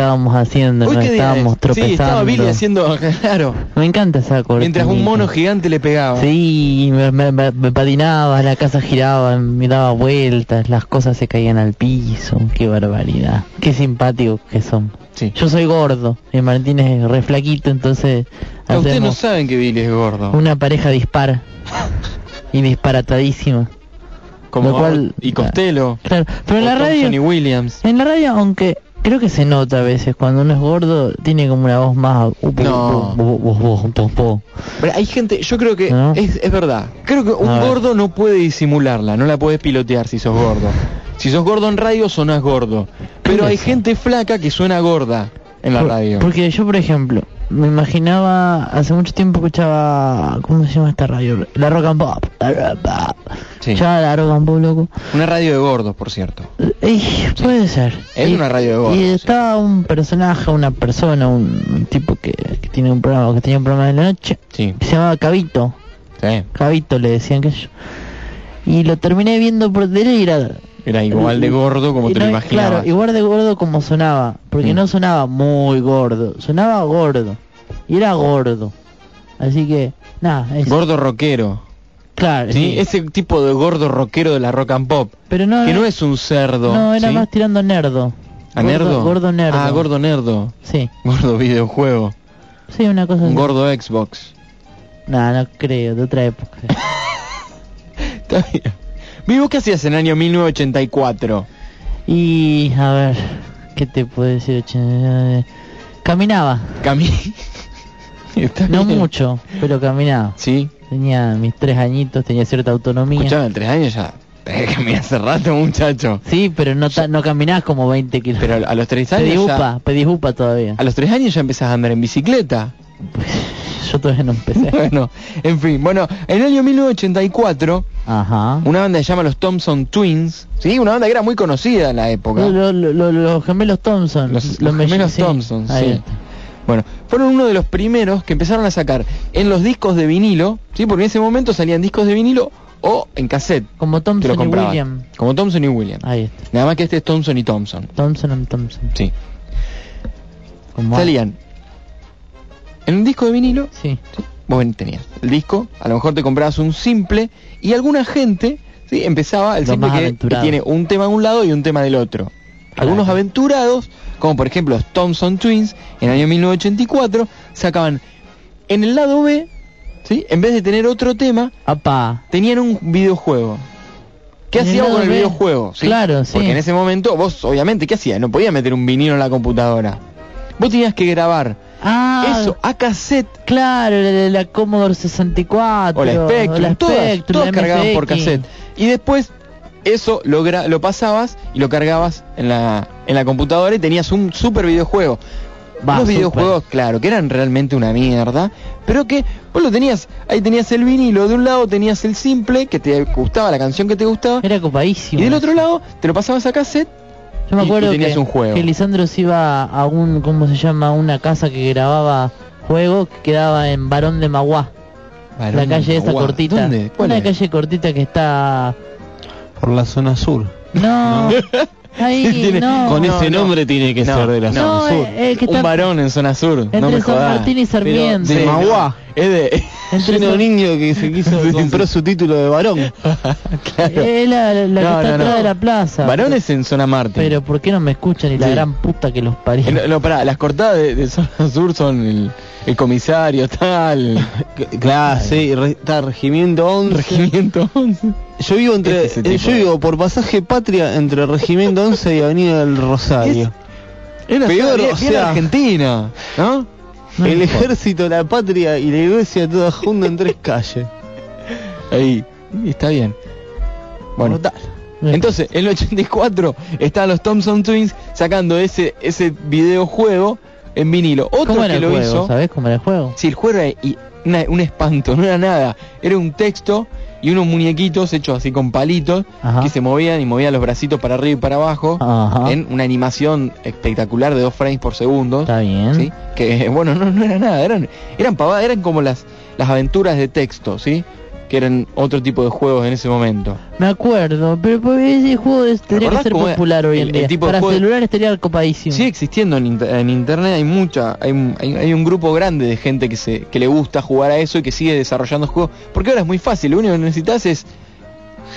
estábamos haciendo, Uy, nos ¿qué día estábamos es? tropezando. Sí, estaba Billy haciendo, claro, Me encanta esa cortinita. mientras un mono gigante le pegaba. Sí, me, me- me- me patinaba, la casa giraba, me daba vueltas, las cosas se caían al piso. Qué barbaridad. Qué simpáticos que son. Sí. Yo soy gordo, y Martín es re flaquito, entonces No, ustedes no saben que Billy es gordo. una pareja dispara. y disparatadísima. Como cual- y Costello. Claro, pero en la radio... Williams. En la radio, aunque creo que se nota a veces, cuando uno es gordo, tiene como una voz más... No. Pero hay gente, yo creo que ¿No? es, es verdad. Creo que un A ver. gordo no puede disimularla, no la puedes pilotear si sos gordo. Si sos gordo en radio, sonás gordo. Pero hay eso? gente flaca que suena gorda en la Por- radio. Porque yo, por ejemplo, me imaginaba, hace mucho tiempo escuchaba, ¿cómo se llama esta radio? La Rock and Pop. La Rock and Pop. Sí. Ya la Rock and Pop, loco. Una radio de gordos, por cierto. Puede ser. Es Y- una radio de gordos, Y sí. estaba un personaje, una persona, un, tipo que, que tiene un programa, que tenía un programa de la noche, Sí. que se llamaba Cabito. Sí. Cabito le decían que yo. Y lo terminé viendo por tele era... Igual de gordo como y te lo imaginabas. Claro, igual de gordo como sonaba, porque Mm. no sonaba muy gordo, sonaba gordo. Y era gordo. Así que, nada, es... Gordo rockero. Claro, Sí, sí. ese tipo de gordo rockero de la rock and pop. Pero no, Que no es un cerdo. no, era ¿sí? más tirando nerdo. ¿A Gordo- nerdo? Gordo nerdo. Ah, gordo nerdo. Sí, Gordo videojuego. sí, una cosa Un gordo Xbox. Nah, no creo, de otra época. Está bien. Vivo, ¿qué hacías en el año 1984? y, a ver, ¿qué te puedo decir? Ch- Caminaba, Cami. Está no bien. mucho, pero caminaba. Sí. Tenía mis tres añitos, tenía cierta autonomía. Escuchame, tres años ya. Caminar hace rato, muchacho. Sí, pero no, ta- no caminás como 20 kilómetros. Pero a los tres Pedí años upa, ya, pedí upa todavía. a los tres años ya empezás a andar en bicicleta. Yo todavía no empecé. bueno, en fin, bueno, en el año 1984, Ajá. una banda se llama los Thompson Twins, sí, una banda que era muy conocida en la época. Lo- lo- lo- los gemelos Thompson. Los, gemelos. Thompson, sí. Bueno, fueron uno de los primeros que empezaron a sacar en los discos de vinilo, sí, porque en ese momento salían discos de vinilo o en cassette. Como lo Thompson y. William. Como Thompson y William. Ahí está. Nada más que este es Thompson y Thompson. Thompson and Thompson. Sí. Como Salían en un disco de vinilo, Sí. ¿sí? vos tenías el disco, a lo mejor te comprabas un simple y alguna gente, ¿sí? empezaba el simple que, que tiene un tema de un lado y un tema del otro. Algunos aventurados, como por ejemplo los Thompson Twins, en el año 1984, sacaban en el lado B, ¿sí? en vez de tener otro tema, Apa. tenían un videojuego. ¿Qué lado con el B? videojuego? ¿sí? Claro, sí. Porque en ese momento vos, obviamente, ¿qué hacías? No podías meter un vinilo en la computadora. Vos tenías que grabar Ah, eso a cassette claro, la, la- la Commodore 64. o la Spectrum, la todas, Spectrum, todas la cargaban por cassette. Y después eso lo, lo pasabas y lo cargabas en la, en la computadora y tenías un super videojuego. Va, Unos super. videojuegos, claro, que eran realmente una mierda, pero que vos lo tenías, ahí tenías el vinilo, de un lado tenías el simple, que te gustaba, la canción que te gustaba, Era copadísimo. y del otro lado te lo pasabas a cassette Yo me y- y acuerdo tenías que, un juego. que Lisandro se iba a un, ¿cómo se llama? Una casa que grababa juegos que quedaba en Barón de Maguá. la calle esa Guau, cortita. ¿Dónde? ¿Cuál Una es? calle cortita que está... Por la zona sur. No, ahí Tiene- no. Con no, ese no. nombre tiene que No, ser de la No, zona sur. eh, que Un varón en zona sur, no entre me San. Martín y Sarmiento. De Maguá. Es de... entre un niño que se quiso Sí, compró sí. su título de varón. claro. Es la, la- la No, que está no, no. atrás de la plaza. Varones en zona Marte. Pero, ¿por qué no me escuchan? Y la Sí. gran puta que los parió. Eh, No, no, pará, las cortadas de, de zona sur son el, el comisario tal, Claro, sí, re- está Regimiento 11. regimiento 11. Yo vivo entre Ese eh, yo vivo por pasaje Patria entre Regimiento 11 y Avenida del Rosario. Era Peor, bien, o bien sea- Argentina, ¿no? No el ejército, la patria y la iglesia todas juntas en tres calles. Ahí, está bien. Bueno, entonces, en el 84 están los Thompson Twins sacando ese ese videojuego en vinilo. Otro ¿Cómo que el lo juego? hizo, ¿Sabés cómo era el juego? sí, el juego era y- una- un espanto, no era nada. Era un texto y unos muñequitos hechos así con palitos Ajá. que se movían y movían los bracitos para arriba y para abajo Ajá. en una animación espectacular de dos frames por segundo. Está bien. ¿sí? Que bueno, no, no era nada, eran eran pavadas, eran como las las aventuras de texto, ¿sí? Que eran otro tipo de juegos en ese momento. Me acuerdo, pero pues, ese juego es- tendría que ser popular hoy en El- el día. tipo de Para juego- celular estaría copadísimo. Sigue existiendo en, inter- en internet, hay mucha, hay, un- hay, hay un grupo grande de gente que se que le gusta jugar a eso y que sigue desarrollando juegos, porque ahora es muy fácil, lo único que necesitas es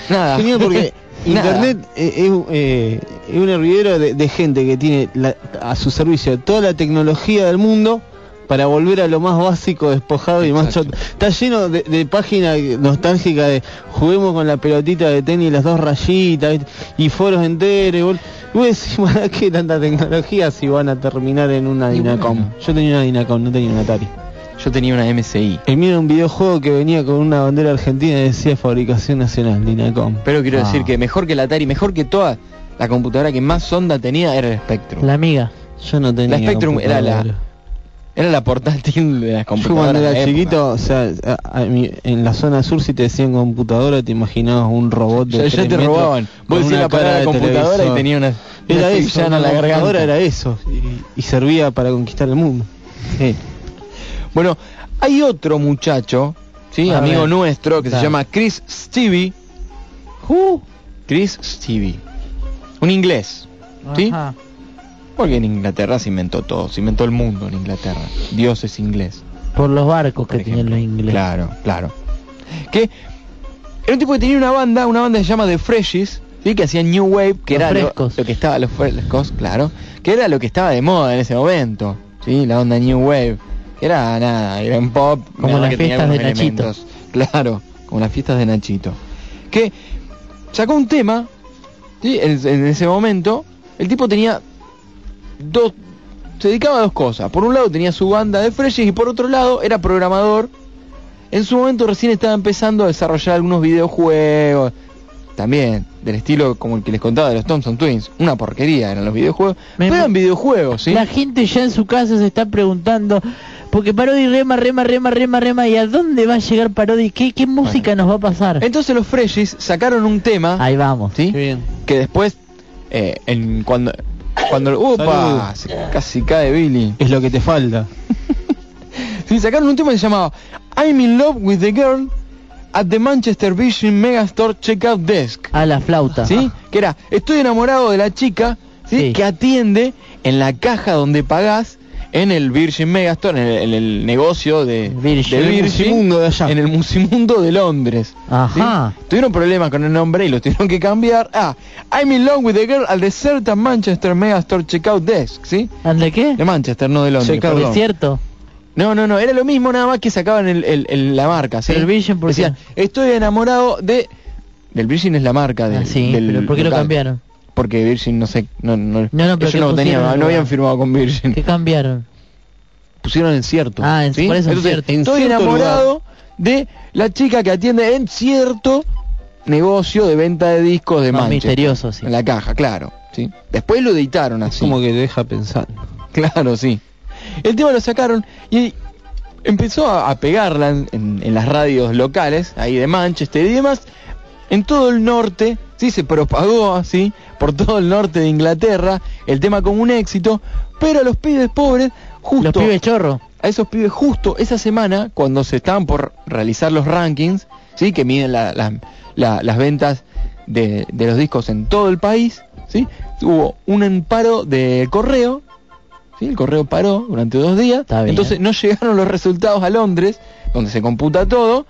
nada. Genial porque. Internet eh, es, eh, es un hervidero de, de gente que tiene la- a su servicio toda la tecnología del mundo para volver a lo más básico, despojado y más choto. Está lleno de, de páginas nostálgicas de juguemos con la pelotita de tenis, las dos rayitas y foros enteros. Y vos, decís, ¿para qué tanta tecnología si van a terminar en una Y Dinacom? bueno. Yo tenía una Dinacom, no tenía una Atari. Yo tenía una MSI. El mío era un videojuego que venía con una bandera argentina y decía fabricación nacional, Dinacom. Pero quiero Ah. decir que mejor que la Atari, mejor que toda la computadora que más sonda tenía era el Spectrum. La amiga. Yo no tenía La Spectrum era la-. Era la portátil de las Yo computadoras. cuando de era chiquito, o sea, a- a mí- en la zona sur si te decían computadora te imaginabas un robot de Ya, ya tres te metros robaban. Vos decías la palabra de computadora y tenía una, Era eso, la computadora era eso y, y servía para conquistar el mundo. Sí. Bueno, hay otro muchacho, sí, A amigo ver. nuestro, que se llama Chris Stevie. Chris Stevie. Un inglés. ¿Sí? Ajá. Porque en Inglaterra se inventó todo, se inventó el mundo en Inglaterra. Dios es inglés. Por los barcos que tenían los ingleses. Claro, claro. Que era un tipo que tenía una banda, una banda que se llama The Freshies, ¿sí? que hacía New Wave, que Los era lo, que estaba, los frescos, claro, que era lo que estaba de moda en ese momento, ¿sí? la onda New Wave. Era nada, era un pop. Como las que fiestas de Nachito. elementos. Claro, como las fiestas de Nachito. Que sacó un tema, ¿sí? en, en ese momento, el tipo tenía dos se dedicaba a dos cosas. Por un lado tenía su banda de Freshes y por otro lado era programador. En su momento recién estaba empezando a desarrollar algunos videojuegos. También, del estilo como el que les contaba de los Thompson Twins. Una porquería eran los videojuegos. Me- pero eran videojuegos, ¿sí? La gente ya en su casa se está preguntando, porque Parodi rema, rema, rema, rema, rema, ¿y a dónde va a llegar Parodi? ¿Qué, qué música nos va a pasar? Entonces los Freshies sacaron un tema, Ahí vamos. ¿sí? Qué bien. Que después, eh, en, cuando... Cuando... ¡Upa! Se- casi cae Billy. Es lo que te falta. Sí, sacaron un tema que se llamaba I'm in love with the girl at the Manchester Vision Megastore Checkout Desk. A la flauta. ¿Sí? Que era, estoy enamorado de la chica, ¿sí? Sí. Que atiende en la caja donde pagás en el Virgin Megastore, en el, en el negocio de Virgin. de el Virgin, Musimundo de allá. En el Musimundo de Londres. Ajá. ¿sí? Tuvieron problemas con el nombre y lo tuvieron que cambiar. Ah, I'm in love with the girl at the certain Manchester Megastore Checkout Desk, ¿sí? ¿Ande qué? De Manchester, no de Londres. Checkout. ¿Es cierto? No, no, no, era lo mismo nada más que sacaban el, el- el- la marca, ¿sí? El Virgin, ¿por? Decían, estoy enamorado de... Del Virgin es la marca del, Ah, sí, del pero ¿por qué lo cambiaron? Porque Virgin, no sé, no, no, No, no, pero ellos ¿qué no, tenían, no habían firmado con Virgin. ¿Qué cambiaron? Pusieron en cierto. Ah, en- ¿sí? por eso en Entonces, cierto. En estoy cierto enamorado de la chica que atiende en cierto negocio de venta de discos de Más Manchester. misterioso, sí. En la caja, claro. ¿sí? Después lo editaron así. Como que deja pensar. Claro, sí. El tema lo sacaron y empezó a, a pegarla en, en- en las radios locales, ahí de Manchester y demás, en todo el norte, sí, se propagó así, por todo el norte de Inglaterra, el tema como un éxito, pero a los pibes pobres, justo, Los pibes chorro. a esos pibes justo esa semana, cuando se estaban por realizar los rankings, sí, que miden la- la- la- las ventas de, de los discos en todo el país, sí, hubo un paro de correo, sí, el correo paró durante dos días, entonces no llegaron los resultados a Londres, donde se computa todo,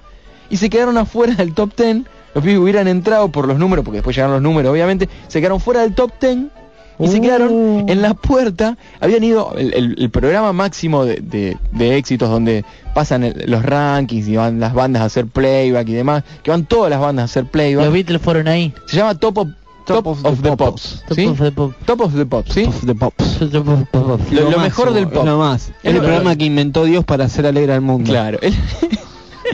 y se quedaron afuera del top 10, los pibes hubieran entrado por los números, porque después llegaron los números obviamente, se quedaron fuera del top 10, y se Uh. quedaron en la puerta. Habían ido el, el- el programa máximo de, de- de éxitos donde pasan el- los rankings y van las bandas a hacer playback y demás, que van todas las bandas a hacer playback. Los Beatles fueron ahí. Se llama Top of, Top of, the, Pops. Top ¿sí? of the Pop. Top of the Pops, ¿sí? Of the Pops. Top of the Pop. Lo- mejor del pop. Es lo más. Es el lo programa que inventó Dios para hacer alegre al mundo. Claro.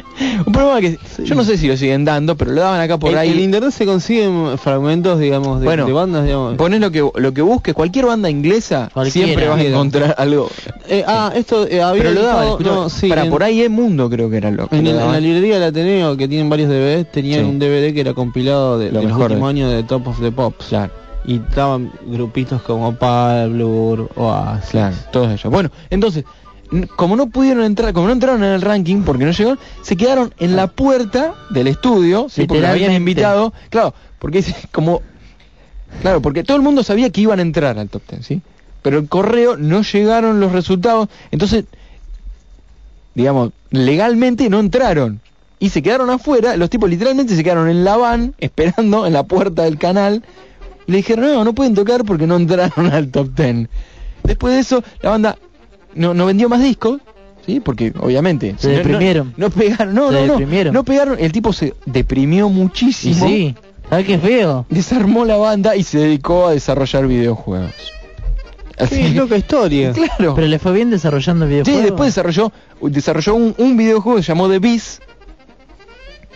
Un programa que yo no sé si lo siguen dando, pero lo daban acá por En, ahí. en internet se consiguen fragmentos, digamos, de, Bueno, de bandas, digamos. Pones lo que lo que busques, cualquier banda inglesa Cualquiera. siempre vas a encontrar algo. Eh, ah, esto eh, había Pero lo daban, no, sí, para en- por ahí es mundo creo que era lo que En, lo en la librería del Ateneo, que tienen varios DVDs, tenían Sí. un DVD que era compilado de, Lo de los mejor últimos de- años de Top of the Pops. Claro, Y estaban grupitos como Pal, Blur, Oasis. claro, todos ellos. Bueno, entonces, como no pudieron entrar, como no entraron en el ranking porque no llegaron, se quedaron en la puerta del estudio, ¿sí? porque lo habían invitado, claro, porque como claro, porque todo el mundo sabía que iban a entrar al top 10, ¿sí? Pero el correo no llegaron los resultados, entonces digamos, legalmente no entraron. Y se quedaron afuera, los tipos literalmente se quedaron en la van, esperando en la puerta del canal. Y le dijeron, no, no pueden tocar porque no entraron al top 10. Después de eso, la banda no, no vendió más discos, ¿sí? Porque obviamente... Se deprimieron. No, pegaron, no, Se no, no. deprimieron. No pegaron, el tipo se deprimió Y muchísimo. sí, ¿sabes qué feo? Desarmó la banda y se dedicó a desarrollar videojuegos. Así Qué loca historia. Claro. Pero le fue bien desarrollando el Sí, después desarrolló, desarrolló un, un videojuego que se llamó The Beast.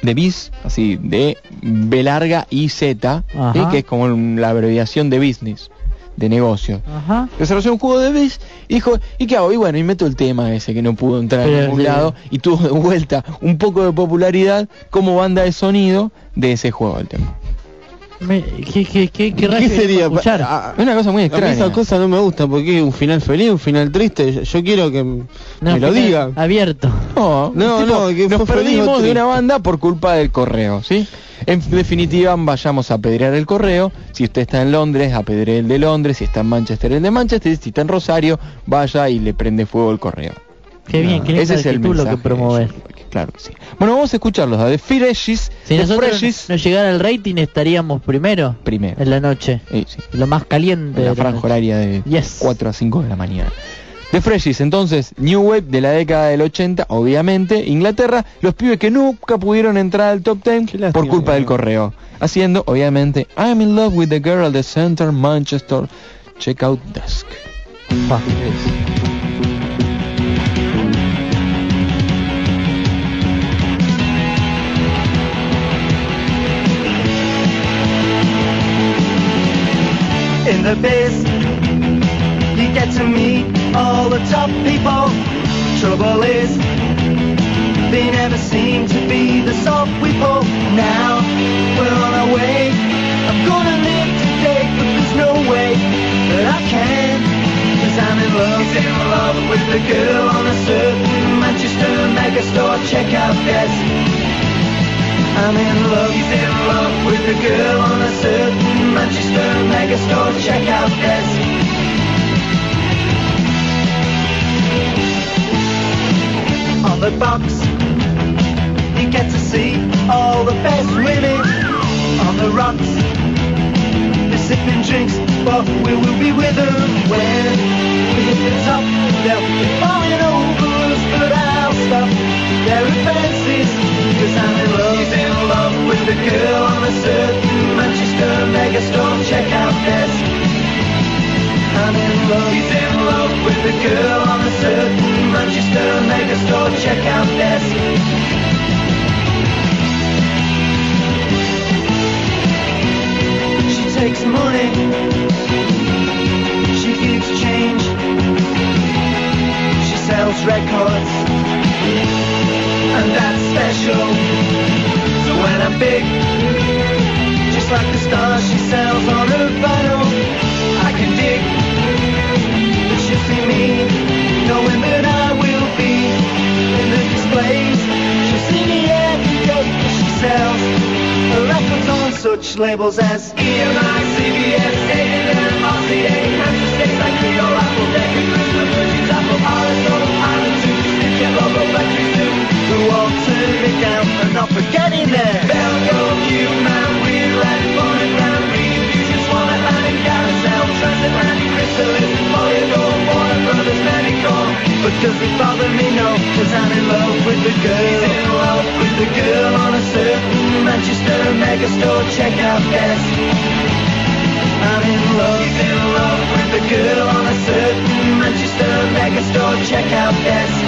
The Beast, así, de B larga y Z, ¿sí? Que es como la abreviación de business, de negocio. Ajá. Desarrolló un juego de Beast y dijo, ¿y qué hago? Y bueno, y meto el tema ese que no pudo entrar a ningún lado y tuvo de vuelta un poco de popularidad como banda de sonido de ese juego el tema. Me- ¿Qué, qué, qué, qué, ¿Qué sería? Ah, una cosa muy A mí extraña. esa cosa no me gusta porque es un final feliz, un final triste. Yo, quiero que No, me lo digan. Abierto. No, No, tipo, no, que nos perdimos de una banda por culpa del correo, ¿sí? En definitiva, vayamos a apedrear el correo. Si usted está en Londres, apedree el de Londres. Si está en Manchester, el de Manchester. Si está en Rosario, vaya y le prende fuego el correo. Qué bien, qué lindo Ese es el título que mensaje promover. Claro que sí. Bueno, vamos a escucharlos. A The Freshies. Si The nosotros nos llegara el rating estaríamos primero primero. en la noche. Sí. Lo más caliente. En la de franja noche. horaria de Yes. 4 a 5 de la mañana. The Freshies, entonces, New Wave de la década del 80, obviamente, Inglaterra, los pibes que nunca pudieron entrar al top 10 Qué lástima, por culpa del ¿no? correo. Haciendo, obviamente, I'm in love with the girl at the center, Manchester, checkout desk. Pa. The biz. You get to meet all the top people. Trouble is, they never seem to be the sort we pull. Now we're on our way. I'm gonna live today, but there's no way that I can. Cause I'm in love, in love with the girl on a certain Manchester megastore checkout desk. I'm in love, he's in love with a girl on a certain Manchester megastore checkout desk. On the box, you get to see all the best women. On the rocks, they're sipping drinks, but we will be with them when we hit the top. They'll be falling over us, but I'll stop their offenses. Cause I'm in love, he's in love with the girl on a certain Manchester megastore checkout desk. I'm in love, he's in love with the girl on a certain Manchester megastore checkout desk. She takes money, she gives change, she sells records, and that's special. So when I'm big, just like the stars she sells on her vinyl, I can dig But she'll see me, knowing that I will be in the displays. She'll see me every day she sells her records on such labels as EMI, CBS, A&M, RCA, Kansas State, like Creole, Apple, Decca, I'm in love. In love with the girl on a certain Manchester megastore checkout desk.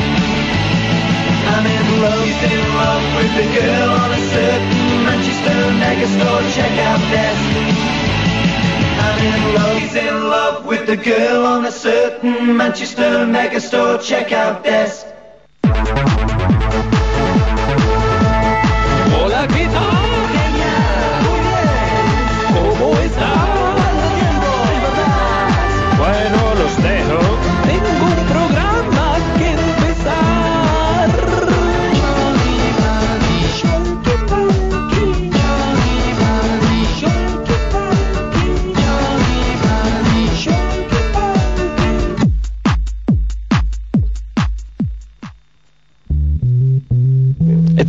I'm in love. In love with girl on a certain Manchester megastore. I'm in love. He's in love with girl on a certain Manchester megastore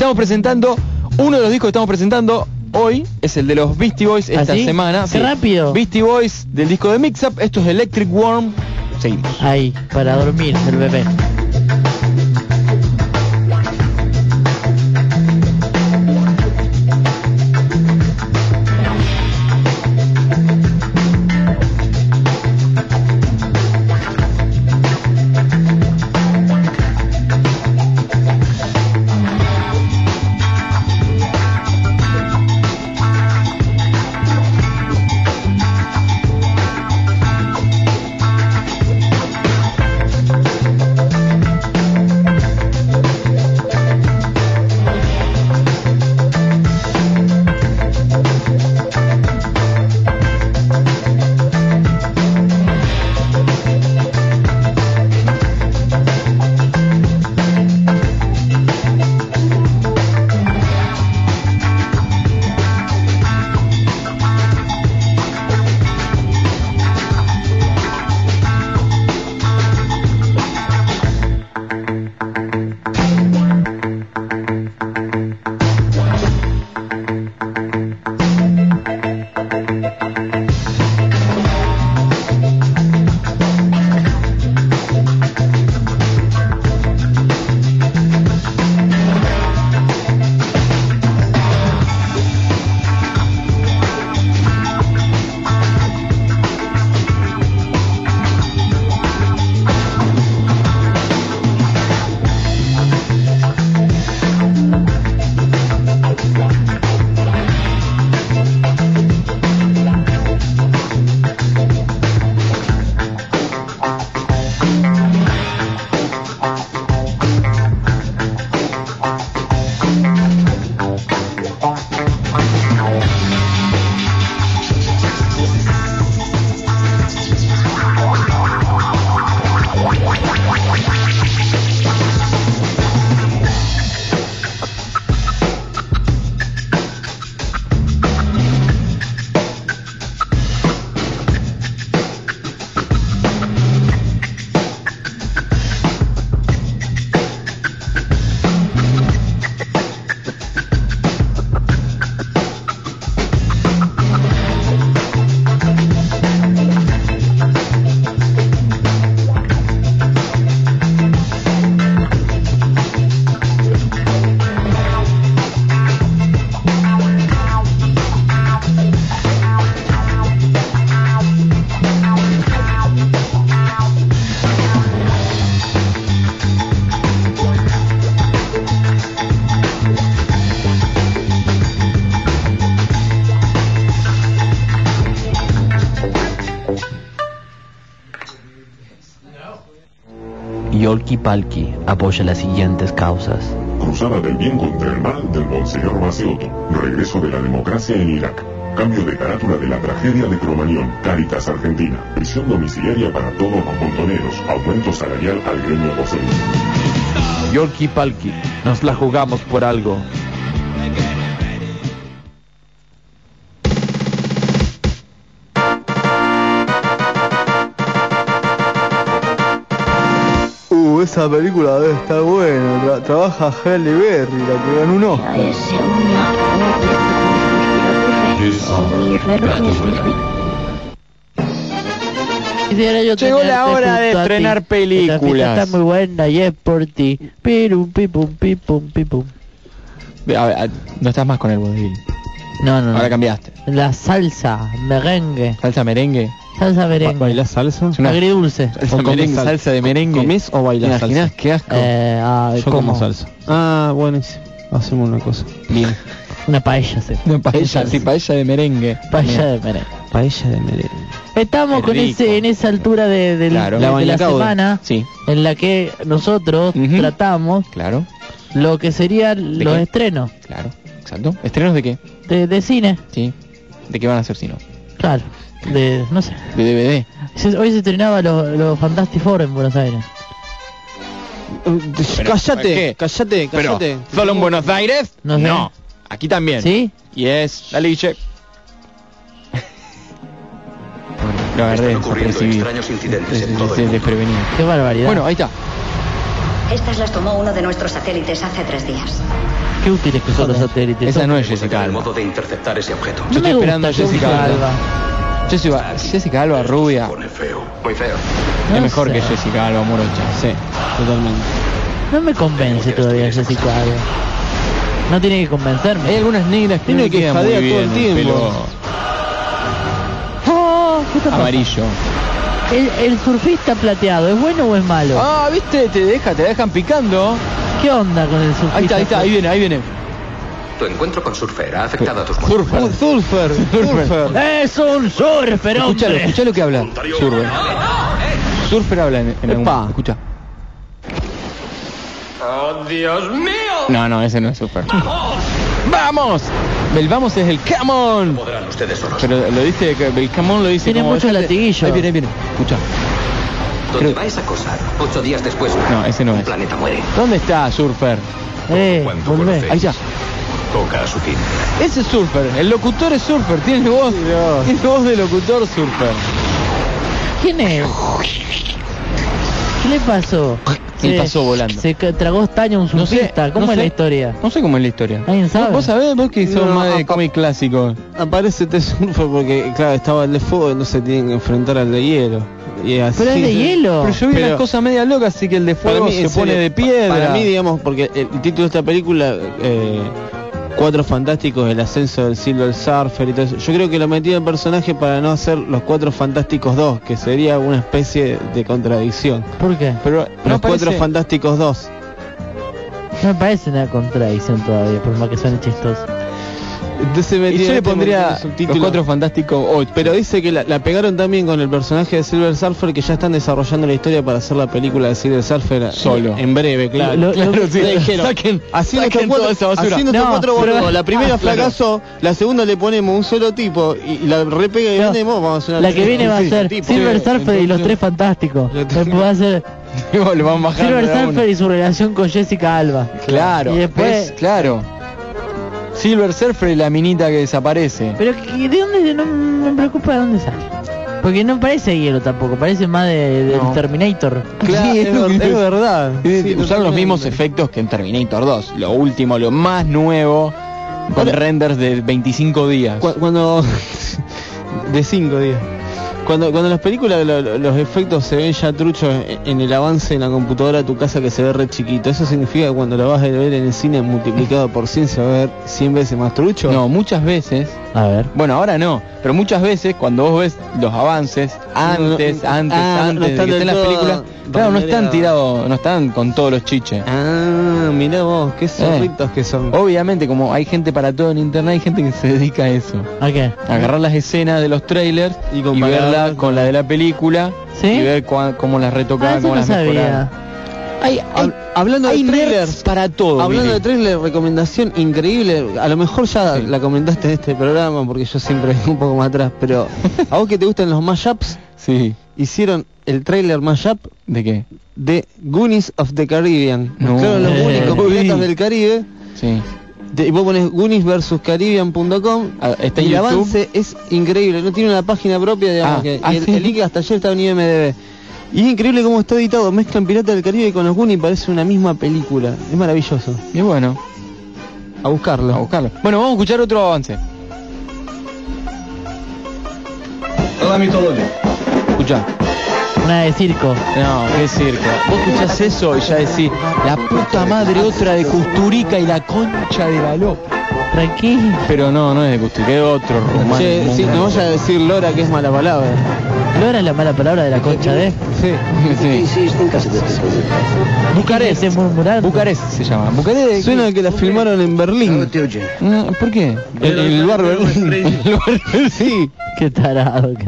Estamos presentando, uno de los discos que estamos presentando hoy es el de los Beastie Boys esta ¿Ah, sí? semana. ¡Qué rápido! Beastie Boys del disco de Mix Up, esto es Electric Worm. Seguimos. Ahí, para dormir el bebé. Yolki Palki apoya las siguientes causas. Cruzada del bien contra el mal del Monseñor Maceoto. Regreso de la democracia en Irak. Cambio de carátula de la tragedia de Cromañón. Caritas Argentina. Prisión domiciliaria para todos los montoneros. Aumento salarial al gremio docente. Yorkie Palki, nos la jugamos por algo. Esa película debe estar buena. Tra- trabaja Halle Berry, la que ganó un Oscar. Llegó la hora de estrenar películas. está muy buena y es por ti. Pirum, pipum, pipum, pipum. A ver, a- no estás más con el vodevil. No, no, no. Ahora cambiaste. La salsa, merengue. Salsa merengue. Salsa merengue. ¿Bailás salsa? Es una Agridulce. salsa ¿O comés merengue, sal- salsa de merengue. ¿Comés o ¿Te bailás imaginás? salsa? Qué asco. Eh, ah, Yo ¿cómo? como salsa. Ah, buenísimo. Hacemos una cosa. Bien. Una paella, sí. Una paella, sí, paella de merengue. Paella de merengue. Paella de merengue. Estamos con ese en esa altura de, del- Claro. de La semana Sí, en la que nosotros tratamos claro, lo que serían los qué? estrenos claro. Exacto. ¿Estrenos de qué? de, de cine. Sí. ¿De qué van a ser si no? Claro. De, no sé. De DVD. Hoy se estrenaba los los Fantastic Four en Buenos Aires. ¿por Cállate, qué? cállate, Pero, cállate. ¿solo en Buenos Aires? No sé. Aquí también. ¿Sí? Y es la liche. Lo agarré Están ocurriendo extraños incidentes en todo el mundo. desprevenido. Qué barbaridad. Bueno, ahí está. Estas las tomó uno de nuestros satélites hace tres días. qué útiles que son los satélites. Esa no es Jessica el Alba. modo de interceptar ese objeto. No Yo estoy me gusta esperando a Jessica Alba. Jessica, Jessica Alba rubia. Pone feo. Muy feo. No es mejor que Jessica Alba morocha. Sí, totalmente. No me convence todavía Jessica Alba. No tiene que convencerme. Hay algunas negras que Tiene no que jadea todo el tiempo. Amarillo. El, el surfista plateado, ¿es bueno o es malo? Ah, viste, te deja, te dejan picando. ¿Qué onda con el surfista? Ahí está, ahí está, ahí viene, ahí viene. Tu encuentro con Surfer ha afectado a tus Surfer. Un surfer, surfer. Es un surfer, Escuchalo, hombre. escuchá lo que habla. Surfer. Surfer habla en, en algún. Escucha. ¡Oh, Dios mío! No, no, ese no es Surfer. ¡Vamos! El vamos es el come on. Podrán ustedes solos. Pero lo dice, que el come on lo dice Tiene como mucho latiguillo. Ahí viene, ahí viene. Escucha. ¿Dónde creo- va esa cosa? Ocho días después. No, ese no un es. planeta muere. ¿Dónde está Surfer? Eh, Cuando volvé. Ahí está. Toca a su fin. Ese es Surfer. El locutor es Surfer. Tiene voz. Tiene voz de locutor Surfer. ¿Quién es? ¿Qué le pasó? Y Se- pasó volando. Se tragó estaño un No sé, surfista. ¿Cómo no es sé. la historia? No sé cómo es la historia. ¿Alguien sabe? ¿Vos sabés? Vos que sos No, más de cómic clásico. Aparece este surfer porque, claro, estaba el de fuego, entonces tienen que enfrentar al de hielo. Y es así. Pero es de hielo. Pero yo vi Pero- unas cosas media locas, así que el de fuego mí, se pone serio, de piedra. Para mí, digamos, porque el, el título de esta película, eh, Cuatro Fantásticos, el ascenso del Silver Surfer y todo eso, yo creo que lo metí en personaje para no hacer los Cuatro Fantásticos 2, que sería una especie de contradicción. ¿Por qué? Pero no los Cuatro parece- Fantásticos 2. No me parece una contradicción todavía, por más que suene chistoso. Entonces metí Y yo le este pondría los cuatro fantásticos 8. Pero dice que la, la pegaron también con el personaje de Silver Surfer que ya están desarrollando la historia para hacer la película de Silver Surfer Solo. en breve, claro. Lo- lo- Claro, sí. Le dijeron, Saquen, haciendo saquen cuatro, toda esa basura. haciendo estos No, cuatro pero-. La primera Ah, claro. fracasó, la segunda le ponemos un solo tipo y, y la repega y No, vendemos, vamos a hacer una La que viene va a ser tipo. Silver Surfer y los tres fantásticos. Después va a ser Silver. Surfer y su relación con Jessica Alba. Claro, Y después... claro. Silver Surfer y la minita que desaparece. Pero ¿qué- ¿de dónde? No me preocupa de dónde sale. Porque no parece hielo tampoco, parece más de, del No. Terminator. Claro, Sí, es, es lo ver- que- es verdad. Sí, Sí, usaron los totalmente. mismos efectos que en Terminator 2. Lo último, lo más nuevo, con Ahora- renders de 25 días. Cu- Cuando de cinco días. Cuando, cuando en las películas lo- lo- los efectos se ven ya truchos en, en el avance en la computadora de tu casa que se ve re chiquito, ¿eso significa que cuando lo vas a ver en el cine multiplicado por 100 se va a ver 100 veces más trucho? No, muchas veces, A ver. bueno, ahora no, pero muchas veces cuando vos ves los avances, antes, no, antes, ah, no antes de están que estén las películas, claro, no están tirados, no están con todos los chiches. Ah, mirá vos, qué zorritos que son. Obviamente, como hay gente para todo en internet, hay gente que se dedica a eso. ¿A qué? Agarrar las escenas de los trailers Y y, verla con- la de la película ¿Sí? y ver cua- cómo las Ah, retocaban, cómo no las mejoraban. Hay, hay, hablando hay de trailers, para todo. Hablando de Billy. trailer, recomendación increíble. A lo mejor ya Sí. la comentaste en este programa porque yo siempre vengo un poco más atrás, pero a vos que te gustan los mashups, Sí. hicieron el trailer mashup ¿De qué? de Goonies of the Caribbean. No. Mezclaron los Eh. Goonies con Uy. piratas del Caribe. Sí. De- y vos pones Goonies versus Caribbean.com Ah, ¿está en y el avance es increíble. No tiene una página propia, digamos, Ah, que, ah, y el, sí. el link hasta ayer estaba en IMDB. Y es increíble cómo está editado. Mezclan Piratas del Caribe con los Goonies parece una misma película. Es maravilloso. Y bueno, A buscarlo. a buscarlo. Bueno, vamos a escuchar otro avance. Hola mitologio. Escucha. Una de circo. No, qué circo. Vos escuchás eso y ya decís, la puta madre otra de Custurica y la concha de la loca. Tranquilo. Pero no, no es de Custurica, es otro romano. Che, sí, no vaya a decir Lora que es mala palabra. ¿Lora es la mala palabra de la concha de? Sí. sí. Bucarest. murmurando. Bucarest se llama. Bucarest. Suena que la filmaron en Berlín. Mm, ¿Por qué? El, el bar Berlín. El bar Berlín, sí. Qué tarado que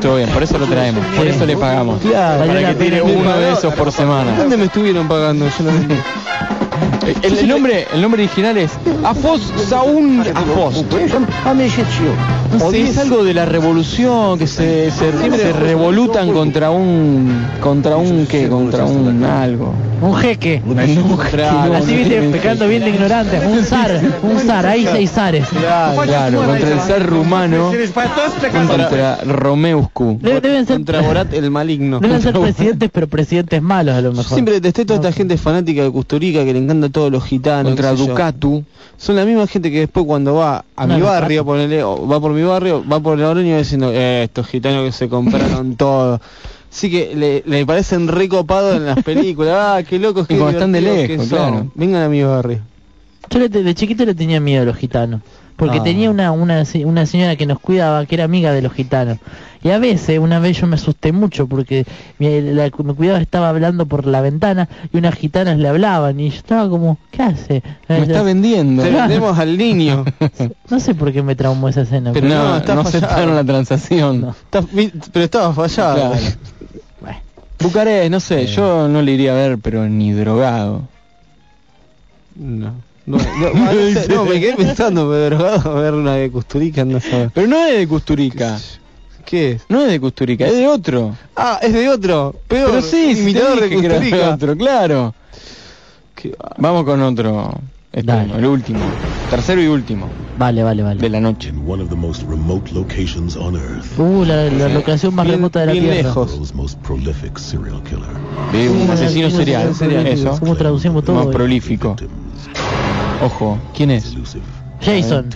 Todo bien, por eso lo traemos, por eso le pagamos. Claro. Para que tire uno de esos por semana. ¿Dónde me estuvieron pagando? Yo no. El, el nombre, el nombre original es Afos Saun Afos. O es algo de la revolución que se, se, se revolutan contra un contra un qué, contra un algo. Un jeque. Así viste, pecando bien de ignorante. Un zar, un zar, hay seis zares. Claro, claro, contra el zar rumano, contra Romeuscu. Debe- deben ser, Contra Borat el maligno. deben ser presidentes, pero presidentes malos a lo mejor. Siempre detesté toda esta gente fanática de Custurica que le a todos los gitanos. Contra. Ducatu. Son la misma gente que después cuando va a mi barrio, ponele, o va por mi barrio, va por la Oroño diciendo, eh, estos gitanos que se compraron todo. Así que le, le parecen recopados en las películas. Ah, qué locos, como están de lejos, que son. claro. Vengan a mi barrio. Yo le- de chiquito le tenía miedo a los gitanos. Porque Ah. tenía una, una, una señora que nos cuidaba, que era amiga de los gitanos. Y a veces, una vez yo me asusté mucho porque mi, la que me cuidaba estaba hablando por la ventana y unas gitanas le hablaban y yo estaba como, ¿qué hace? Me está vendiendo. Te vendemos al niño. No sé por qué me traumó esa escena. Pero no, no, no, está fallado. aceptaron la transacción. Está- pero estaba fallado. Claro. No sé, yo no le iría a ver, pero ni drogado. No. No, no, no, no no, me quedé pensando, pero drogado a ver una de Custurica, no sé. Pero no es de Custurica. ¿Qué es? No es de Custurica, es de otro. Ah, es de otro. Peor. Pero sí, imitador de era de Custurica. otro, claro. Qué va- Vamos con otro. Dale. el último. Tercero y último Vale, vale, vale. de la noche. One of the most remote locations on Earth, Uh, la, la locación más Bien- remota de la bien Tierra. lejos. most prolific serial killer. De un ¿Cómo asesino asesino serial. serial? Eso. ¿Cómo traducimos todo? Más eh? prolífico. Ojo, ¿quién es? Jason.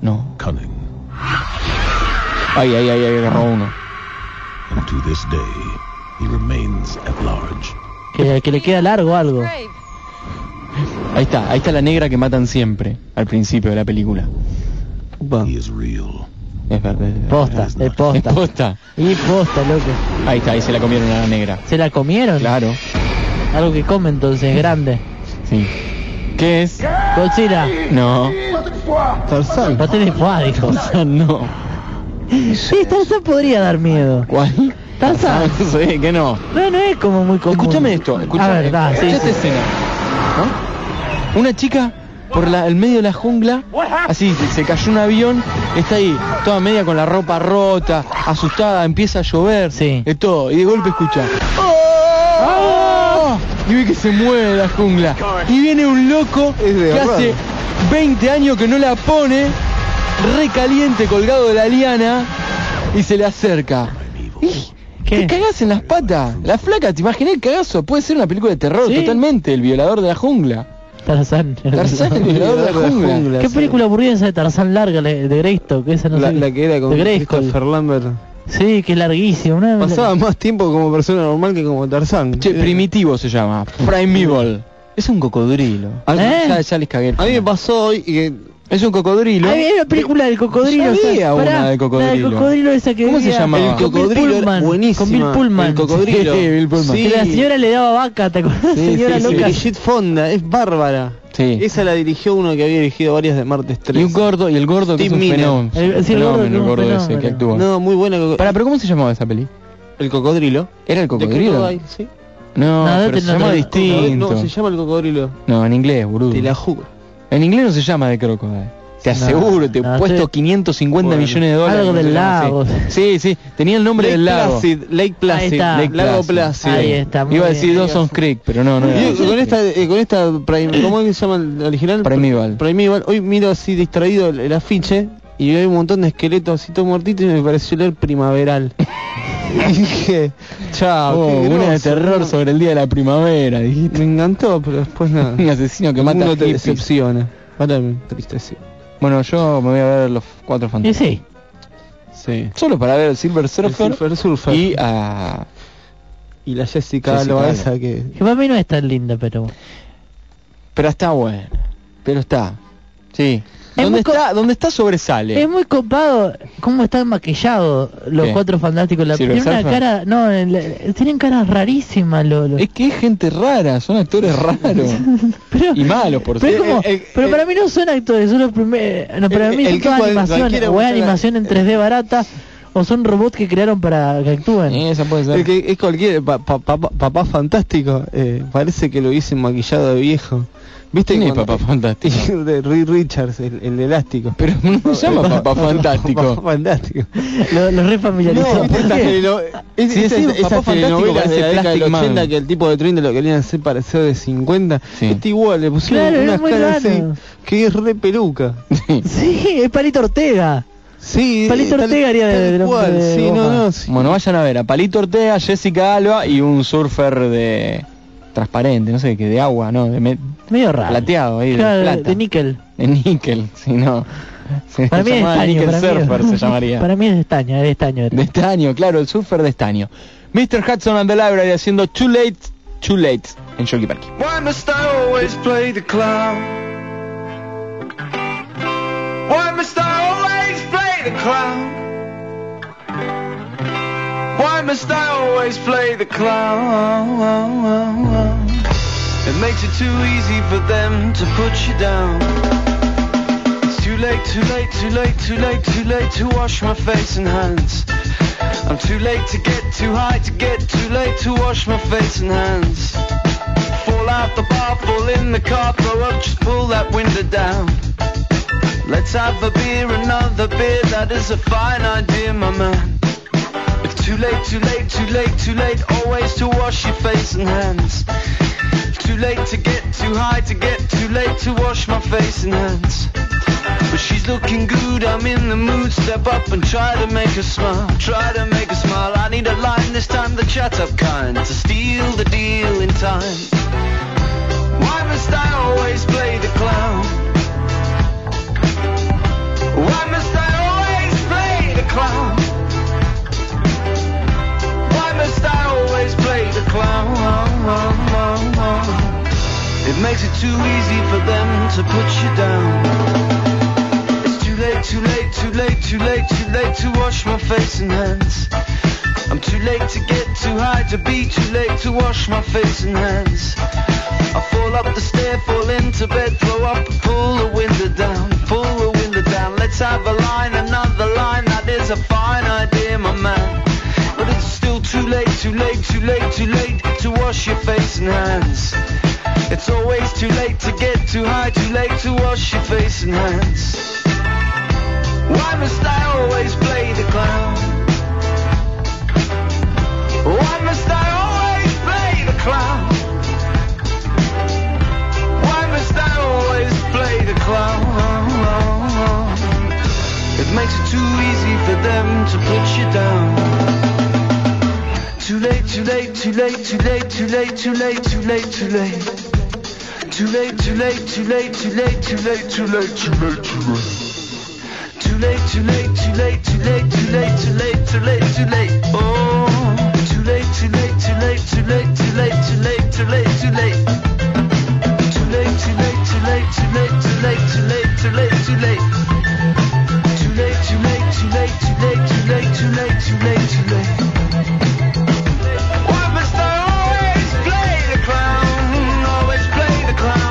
No. cunning, Ay, ay, ay, ay, agarró uno. and to this day, he remains at large. Que, que le queda largo algo. Ahí está, ahí está la negra que matan siempre, al principio de la película. Upa. Es verdad. es verdad. Posta, es Es posta. posta. Y posta, loco. Ahí está, ahí se la comieron a la negra. ¿Se la comieron? Claro, Algo que come entonces, grande. sí. ¿Qué es? Godzilla. No. Tarzán. Dijo. no. Sí, Tarzán podría dar miedo. ¿Cuál? Tarzán. No sé, que no. No, no es como muy común. Escúchame esto, escúchame. A ver, da, sí, escucha esta sí. escena. ¿no? Una chica por la, el medio de la jungla, así, se, cayó un avión, está ahí, toda media con la ropa rota, asustada, empieza a llover, Sí. de todo, y de golpe escucha. ¡Oh! Y ve que se mueve la jungla. Y viene un loco Es de que hace 20 años que no la pone, recaliente colgado de la liana, y se le acerca. Y- ¿Qué? ¿Qué cagás en las patas? La flaca, ¿te imaginé el cagazo? Puede ser una película de terror Sí. totalmente, el violador de la jungla. Tarzán. Tarzán, el violador de la jungla. ¿Qué película aburrida esa de Tarzán larga, la de Greystock? Esa no La, sé. la que era con. Christopher Lambert. Sí, que es larguísima. Una... Pasaba más tiempo como persona normal que como Tarzán. Che, primitivo se llama, Primeval. Es un cocodrilo. A mí- ¿Eh? Ya, ya les cagué. A mí me pasó hoy y que Es un cocodrilo. Hay una película del cocodrilo. O sea, había una pará, de cocodrilo. La del cocodrilo esa que ¿Cómo se llamaba? el El cocodrilo Pullman, buenísima. Con Bill Pullman. El cocodrilo. Sí, Bill Pullman. Sí. Que la señora le daba vaca, ¿te acuerdas? Sí, señora sí, sí. loca. Brigitte Fonda, es bárbara. Sí. Esa la dirigió uno que había dirigido varias de Martes 3. Y un gordo, y el gordo que es Steve un fenómeno. El- sí, el gordo es un ese que actúa. No, muy buena. Para, pero ¿cómo se llamaba esa peli? El cocodrilo. ¿Era el ¿De qué cocodrilo? hay? ¿Sí? No, No, pero se llama distinto. No, se llama el cocodrilo. No, en inglés, boludo. Te la juro. En inglés no se llama de crocodile. Te No, aseguro, te he no, puesto sí. 550 Bueno. millones de dólares. Algo no del lago. Sí, sí, tenía el nombre Lake del lago. Placid, Lake Placid. Lake Lago Placid. Ahí está. Iba a decir Dawson's Creek, pero no, no era. Con esta, eh, con esta ¿cómo es que se llama el original? Primeval. Primeval. Hoy miro así distraído el, el afiche y veo un montón de esqueletos así todo muertitos y me pareció leer primaveral. y dije, chao, Oh, qué una de terror ¿no? sobre el día de la primavera, dijiste. Me encantó, pero después nada. Un asesino que El mata mundo te decepciona. Me entristecí. Bueno, yo me voy a ver los cuatro fantasmas. sí. Sí. Solo para ver al Silver Surfer, Silver Surfer. y a... Y la Jessica, Jessica esa que... Que para mí no es tan linda, pero... Pero está bueno. Pero está. Sí. Es Donde muy co- está, donde está sobresale. Es muy copado cómo están maquillados los ¿Qué? cuatro fantásticos. La, ¿Silver tienen una cara, no, tienen caras rarísimas los- Es que es gente rara, son actores raros. pero, y malos, por pero, es cierto. pero para mí no son actores, son los primeros, no, para el- mí son que toda cual- animación, cualquiera o es animación en 3D barata, o son robots que crearon para que actúen. Esa puede ser. Que es cualquier pa- pa- pa- papá fantástico, eh, parece que lo hubiesen maquillado de viejo. ¿Viste? ¿Quién es Papá Fantástico? de Reed Richards, el, el elástico. Pero no se llama Papá Fantástico. Papá fantástico. Los, los re familiarizados. No, ¿Por qué? es- esas- esas Papá Fantástico de la década del Plastic Man. 80 que el tipo de 30 lo querían hacer parecer de 50. Sí. Este igual, le pusieron Claro, unas caras así, que es re peluca. Sí, es Palito Ortega. Sí, Palito tal- Ortega haría de- de- de- cual, de sí, no, no, sí. Bueno, vayan a ver a Palito Ortega, Jessica Alba y un surfer de transparente, no sé, que de agua, ¿no? De me- Medio raro. plateado ahí, Claro, de plata. de níquel. De níquel, si no. Se Para mí es estaño. Para mí, Surfer se llamaría. para mí es de estaño, es de estaño. De estaño, claro, el surfer de estaño. Mr. Hudson and the Library haciendo Too Late, Too Late en Shocky Park. Why must I always play the clown? Why must I always play the clown? Must I always play the clown? It makes it too easy for them to put you down. It's too late, too late, too late, too late, too late to wash my face and hands. I'm too late to get too high to get too late to wash my face and hands. Fall out the bar, fall in the car, throw up, just pull that window down. Let's have a beer, another beer, that is a fine idea, my man. It's too late, too late, too late, too late, always to wash your face and hands. Too late to get too high, to get too late to wash my face and hands. But she's looking good, I'm in the mood. Step up and try to make her smile. Try to make her smile. I need a line this time, the chat up kind, to steal the deal in time. Why must I always play the clown? Why must I always play the clown? I always play the clown? It makes it too easy for them to put you down. It's too late, too late, too late, too late, too late to wash my face and hands. I'm too late to get too high to be too late to wash my face and hands. I fall up the stair, fall into bed, throw up, pull the window down, pull the window down. Let's have a line, another line. That is a fine idea, my man. Too late, too late, too late, too late to wash your face and hands. It's always too late to get too high, too late to wash your face and hands. Why must I always play the clown? Why must I always play the clown? Why must I always play the clown? It makes it too easy for them to put you down. Too late, too late, too late, too late, too late, too late, too late, too late. Too late, too late, too late, too late, too late, too late, too late, too late. Too late, too late, too late, too late, too late, too late, too late, too late. Oh, too late, too late, too late, too late, too late, too late, too late, too late. Too late, too late, too late, too late, too late, too late, too late, too late. Too late, too late, too late, too late, too late, too late, too late, too late. the climb.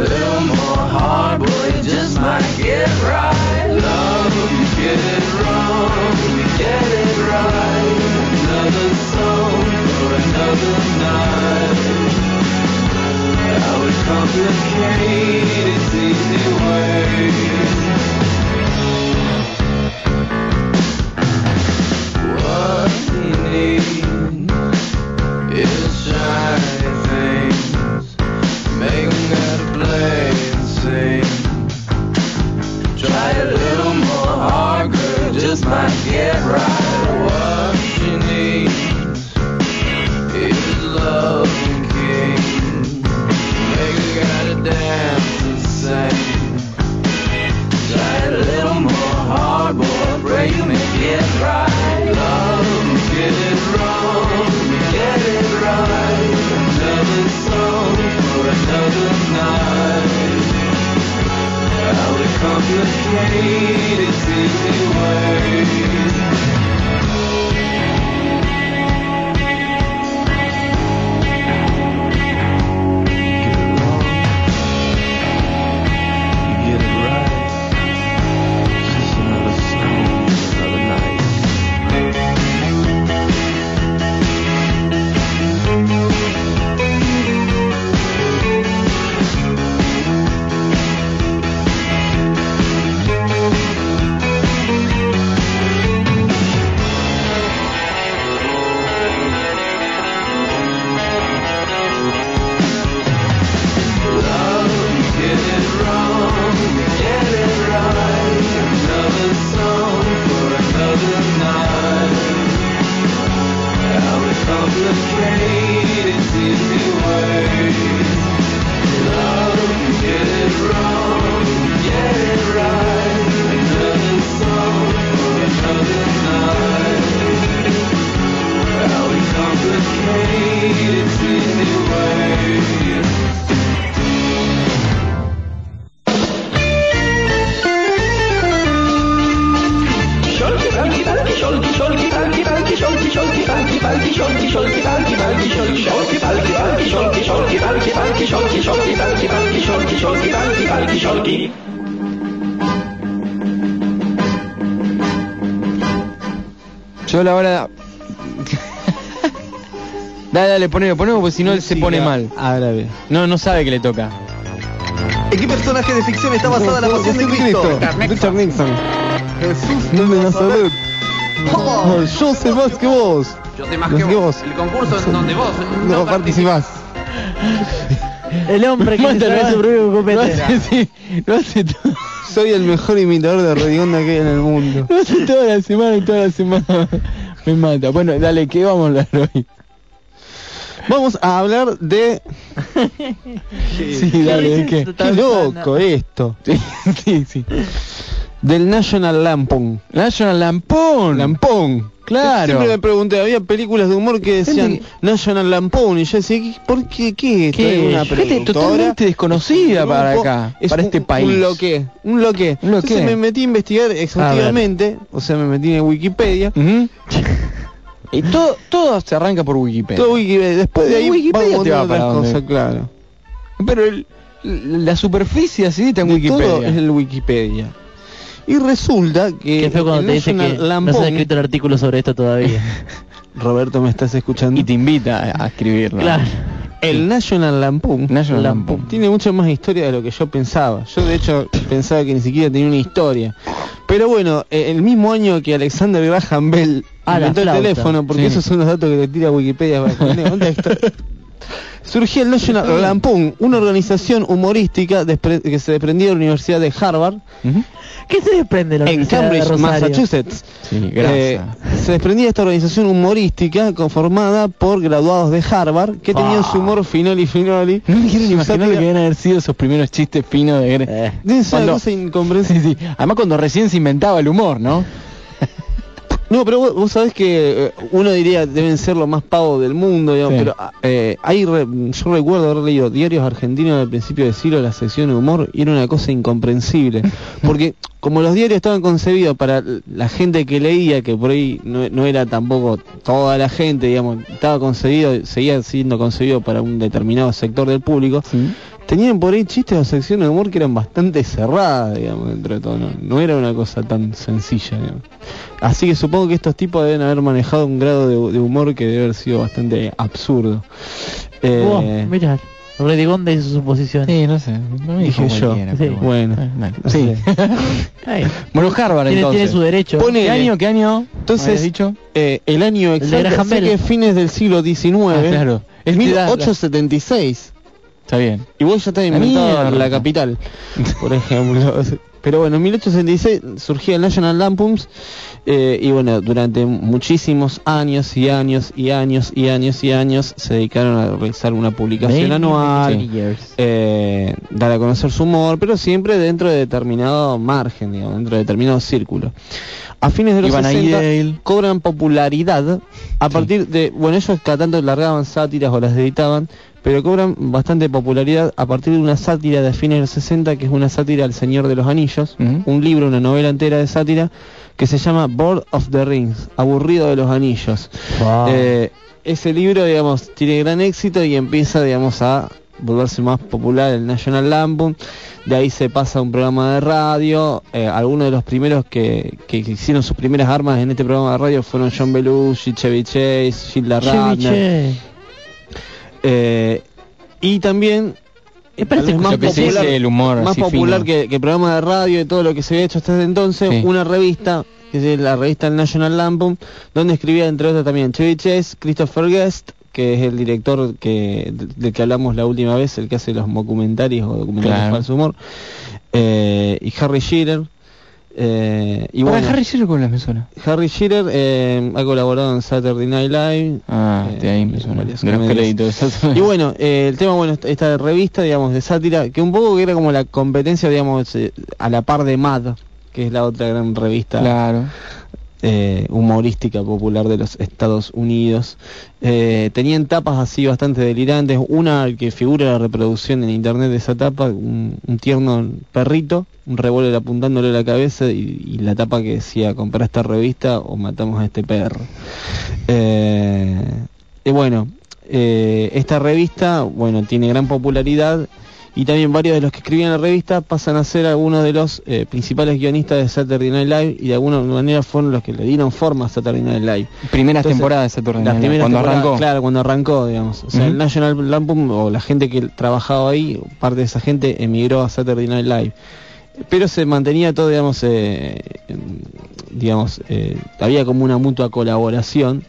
Little more hard, boy, you just might get right. Love, you get it wrong, you get it right. Another song for another night. I would complicate its easy way. Yo la hora... dale, dale, ponelo, ponelo, porque si no se pone mal. Árabe. No, no sabe que le toca. ¿En qué personaje de ficción está basada la pasión de Cristo? Richard Nixon. Jesús de Nazaret. Oh, yo sé más que vos. Yo sé más Más que que vos. El concurso en donde vos No participás. El hombre que se sabe su propio Lo copete. hace, sí, lo hace todo. Soy el mejor imitador de redonda que hay en el mundo. Lo hace toda la semana y toda la semana. Me mata. Bueno, dale, ¿qué vamos a hablar hoy? Vamos a hablar de... Sí, dale, ¿de qué? Qué loco esto. Sí, sí, sí. Del National Lampoon. National Lampoon. Lampoon. Claro. Siempre me pregunté, había películas de humor que decían National Lampoon y yo decía, ¿qué- ¿por qué? ¿Qué? ¿Qué? ¿Es una Gente totalmente desconocida ¿Es un para acá, Es para un- este país. Un loque, un loque. Un loque. Entonces me metí a investigar exhaustivamente, o sea, me metí en Wikipedia. Y todo, todo se arranca por Wikipedia. Todo Wikipedia. Después de ahí Wikipedia vamos te va a para otras cosas, claro. Pero el- la superficie así está en De Wikipedia. Todo es el Wikipedia. Y resulta que Qué feo cuando el te dice que National no se ha escrito el artículo sobre esto todavía. Roberto, ¿me estás escuchando? Y te invita a, a escribirlo. claro. El National Lampoon National Lampoon. tiene mucha más historia de lo que yo pensaba. Yo de hecho pensaba que ni siquiera tenía una historia. Pero bueno, eh, el mismo año que Alexander Graham Bell Ah, la inventó el teléfono, porque Sí. esos son los datos que te tira Wikipedia Surgió el National Lampoon, una organización humorística que se desprendía de la Universidad de Harvard Ujú. ¿Qué se desprende de la en de Cambridge? Massachusetts. Sí. Eh, se desprendía esta organización humorística conformada por graduados de Harvard que tenían su humor finoli finoli. no me quiero ni imaginar lo que deben haber sido esos primeros chistes finos de Eh. Cuando- cosa incomprensible. Sí, sí. Además cuando recién se inventaba el humor, ¿no? No, pero vos, vos sabés que eh, uno diría deben ser lo más pavo del mundo, digamos, Sí. pero eh, hay re- yo recuerdo haber leído diarios argentinos del principio de siglo, la sección de humor, y era una cosa incomprensible. Porque como los diarios estaban concebidos para la gente que leía, que por ahí no, no era tampoco toda la gente, digamos, estaba concebido, seguía siendo concebido para un determinado sector del público, tenían por ahí chistes o secciones de humor que eran bastante cerradas, digamos, dentro de todo. No, no era una cosa tan sencilla, digamos. Así que supongo que estos tipos deben haber manejado un grado de, de humor que debe haber sido bastante absurdo. Eh, Oh, mirá, Redigonda hizo su posición. Sí, no sé. No me dije yo. cualquiera, Sí. pero Bueno, no sí. Bueno, Harvard tiene, entonces. tiene su derecho. Ponele. ¿Qué año? ¿Qué año? ¿Me Entonces, dicho? eh, el año de exacto, Graham sé que es fines del siglo XIX, Ah, claro. es Él te da- 1876. Está bien. Y vos ya estás inventado mierda. la capital, por ejemplo. Pero bueno, en 1866 surgía el National Lampoons eh, y bueno, durante muchísimos años y años y años y años y años se dedicaron a realizar una publicación anual, eh, dar a conocer su humor, pero siempre dentro de determinado margen, digamos, dentro de determinado círculo. A fines de los Iban a 60 Yale. cobran popularidad a partir de, bueno, ellos cada tanto largaban sátiras o las editaban, pero cobran bastante popularidad a partir de una sátira de fines de los 60 que es una sátira al Señor de los Anillos, un libro, una novela entera de sátira que se llama Board of the Rings, aburrido de los anillos. Wow. Eh, ese libro, digamos, tiene gran éxito y empieza, digamos, a volverse más popular el National Lampoon. De ahí se pasa a un programa de radio. Eh, algunos de los primeros que, que hicieron sus primeras armas en este programa de radio fueron John Belushi, Chevy Chase, Gilda Chevy Radner. Eh, y también parece más popular, dice el humor más popular que, que programa de radio y todo lo que se había hecho hasta ese entonces, Sí. una revista, que es la revista El National Lampoon, donde escribía entre otros también Chevy Chase, Christopher Guest, que es el director que del que hablamos la última vez, el que hace los documentarios o documentarios Claro. de falso humor, eh, y Harry Shearer. Eh, y bueno, Harry Shearer con las me suena. Harry Shearer eh, ha colaborado en Saturday Night Live. Ah, eh, de ahí me suena. De. Y bueno, el tema, bueno, esta- revista, digamos, de sátira, que un poco era como la competencia, digamos, a la par de Mad, que es la otra gran revista Claro. Eh, humorística popular de los Estados Unidos. Eh, tenían tapas así bastante delirantes. Una que figura la reproducción en internet de esa tapa, un, un tierno perrito, un revólver apuntándole la cabeza y, la tapa que decía comprar esta revista o matamos a este perro. Eh, y bueno, esta revista, bueno, tiene gran popularidad y también varios de los que escribían la revista pasan a ser algunos de los eh, principales guionistas de Saturday Night Live y de alguna manera fueron los que le dieron forma a Saturday Night Live. Primeras Entonces, temporadas de Saturday Night Live, cuando arrancó. Claro, cuando arrancó, digamos. O sea, el National Lampoon o la gente que trabajaba ahí, parte de esa gente emigró a Saturday Night Live. Pero se mantenía todo, digamos, eh, digamos, eh, había como una mutua colaboración.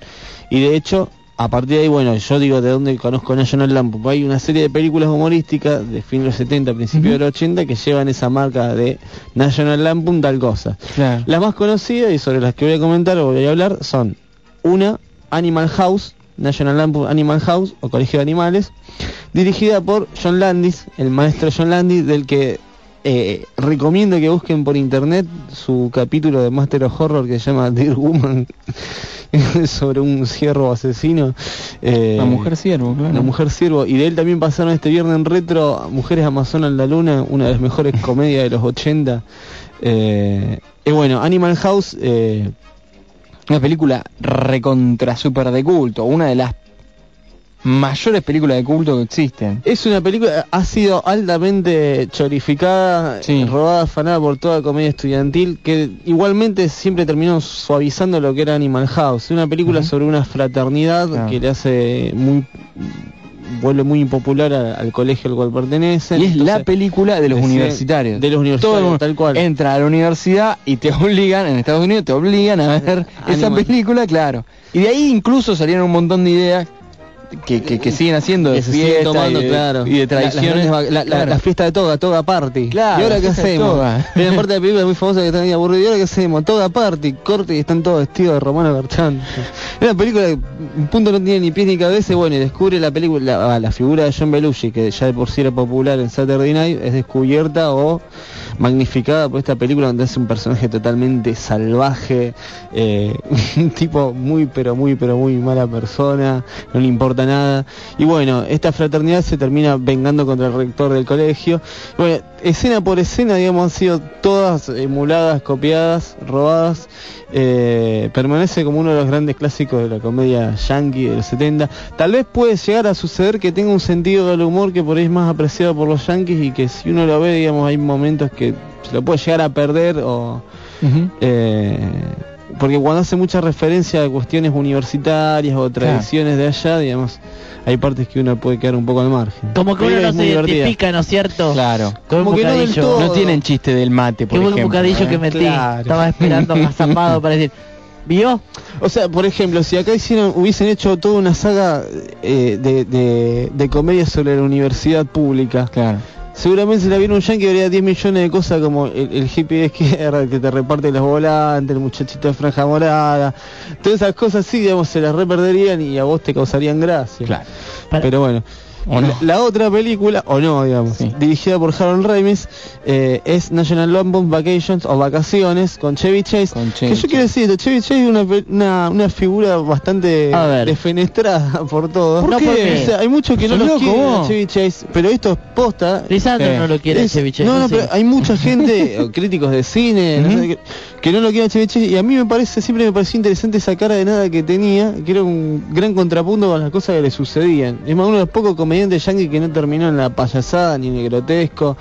Y de hecho, a partir de ahí, bueno, yo digo de dónde conozco National Lampoon. Hay una serie de películas humorísticas de fin de los 70, principios de los 80 que llevan esa marca de National Lampoon tal cosa. Claro. Las más conocidas y sobre las que voy a comentar o voy a hablar son una Animal House, National Lampoon Animal House o Colegio de Animales, dirigida por John Landis, el maestro John Landis, del que eh, recomiendo que busquen por internet su capítulo de Master of Horror que se llama Dear Woman, sobre un ciervo asesino. Eh, La mujer ciervo, claro. la mujer siervo. Y de él también pasaron este viernes en retro Mujeres Amazonas en la Luna, una de las mejores comedias de los 80. Eh, y bueno, Animal House, Una película recontra super de culto, una de las mayores películas de culto que existen. es una película, ha sido altamente chorificada, Sí. robada, afanada por toda comedia estudiantil, que igualmente siempre terminó suavizando lo que era Animal House. Una película sobre una fraternidad Claro. que le hace muy vuelve muy impopular al colegio al cual pertenece. Y es la película de los universitarios. de los universitarios, Todo el mundo tal cual. Entra a la universidad y te obligan, en Estados Unidos te obligan a ver esa película, claro. Y de ahí incluso salieron un montón de ideas que, que, que siguen haciendo de Que se siguen fiesta tomando, y, de, claro. y de tradiciones. la, la- Claro. la fiesta de toga, toga party. Claro, ¿Y ahora qué hacemos? Hay una parte de la película muy famosa que está ahí aburrida. ¿Y ahora qué hacemos? Toga party, corte y están todos vestidos de Romano Garchán. Es una película que un punto no tiene ni pies ni cabeza y bueno, y descubre la película, la, ah, la figura de John Belushi, que ya de por sí era popular en Saturday Night, es descubierta o magnificada por esta película donde es un personaje totalmente salvaje, eh, un tipo muy pero muy pero muy mala persona, no le importa nada. Y bueno, esta fraternidad se termina vengando contra el rector del colegio. Bueno, escena por escena, digamos, han sido todas emuladas, copiadas, robadas. Eh, permanece como uno de los grandes clásicos de la comedia yankee de los 70. Tal vez puede llegar a suceder que tenga un sentido del humor que por ahí es más apreciado por los yankees y que si uno lo ve, digamos, hay momentos que se lo puede llegar a perder o... Eh, porque cuando hace mucha referencia a cuestiones universitarias o tradiciones de allá, digamos, hay partes que uno puede quedar un poco al margen. Como que Pero uno no se muy divertida. identifica, ¿no es cierto? Claro. Un Como que no del bocadillo. todo. No tienen chiste del mate, por Qué buen ejemplo. bocadillo ¿eh? que metí. Claro. Estaba esperando azapado para decir, ¿vio? O sea, por ejemplo, si acá hicieron, hubiesen hecho toda una saga eh, de, de, de comedia sobre la universidad pública, Claro. Seguramente si la viera un yankee habría 10 millones de cosas como el, el hippie de izquierda, el que te reparte los volantes, el muchachito de franja morada, todas esas cosas así, digamos, se las reperderían y a vos te causarían gracia. Claro. Pero bueno. ¿O no? La, otra película, o no, digamos, Sí. dirigida por Harold Ramis, eh, es National Lampoon Vacations o Vacaciones con Chevy Chase. Con Chevy que yo quiero decir Chevy Chase es una, una, una figura bastante A ver. defenestrada por todos. ¿Por no, qué? porque, o sea, hay muchos que no ¿Sos lo quieren? Chevy Chase, pero esto es posta. Lisandro Sí. no lo quiere Es- Chevy Chase, no, no, pero hay mucha gente, críticos de cine, no sé, que, que no lo quieren a Chevy Chase y a mí me parece, siempre me pareció interesante esa cara de nada que tenía, que era un gran contrapunto con las cosas que le sucedían. Es más, uno de los pocos comediantes yankee que no terminó en la payasada, ni en el grotesco,